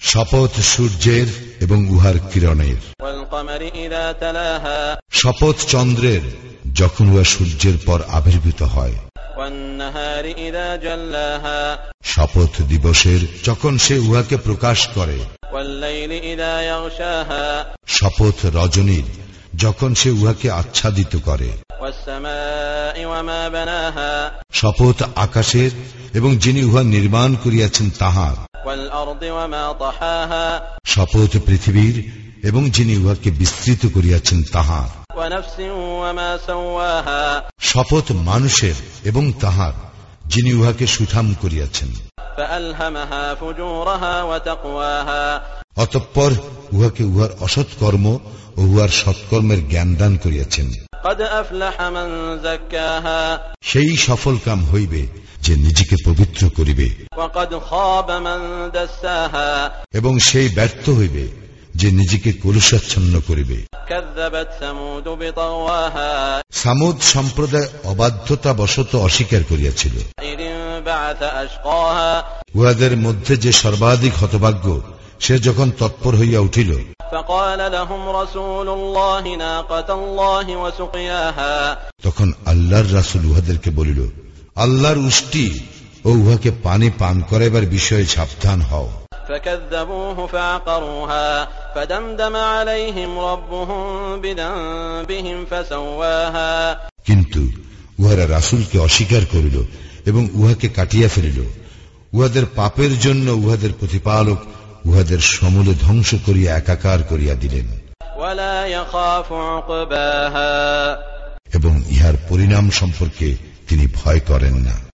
শপথ সূর্যের এবং উহার কিরণের। শপথ চন্দ্রের যখন উহা সূর্যের পর আবির্ভূত হয়। শপথ দিবসের যখন সে উহাকে প্রকাশ করে। শপথ রজনীর যখন সে উহাকে আচ্ছাদিত করে والسماء وما بناها শপথ আকাশের এবং যিনি উহা নির্মাণ করিয়াছেন তাহার والأرض وما طحاها শপথ পৃথিবীর এবং যিনি উহাকে বিস্তৃত করিয়াছেন তাহার ونفس وما سواها শপথ মানুষের এবং তাহার যিনি উহাকে সুঠাম করিয়াছেন فألهمها فجورها وتقواها অতঃপর উহাকে উহার অসৎ কর্ম ও উহার সৎকর্মের জ্ঞান দান করিয়াছেন। সেই সফল কাম হইবে যে নিজেকে পবিত্র করিবে। এবং সেই ব্যর্থ হইবে যে নিজেকে কলুষাচ্ছন্ন করিবে। সামুদ সম্প্রদায় অবাধ্যতা বশত অস্বীকার করিয়াছিল। উহাদের মধ্যে যে সর্বাধিক হতভাগ্য সে যখন তৎপর হইয়া উঠিল فقال لهم رسول الله ناقة الله وسقياها তখন আল্লাহর রাসুল উহাদেরকে বলিল আল্লাহর উষ্টি ও উহাকে পানি পান করাইবার বিষয়ে সাবধান হও فكذبوه فعقروها فدمدم عليهم ربهم بذنبهم فسواها কিন্তু উহারা রাসুলকে অস্বীকার করিল এবং উহাকে কাটিয়া ফেলিল উহাদের পাপের জন্য উহাদের প্রতিপালক উহাদের সমূলে ধ্বংস করিয়া একাকার করিয়া দিলেন। এবং ইহার পরিণাম সম্পর্কে তিনি ভয় করেন না।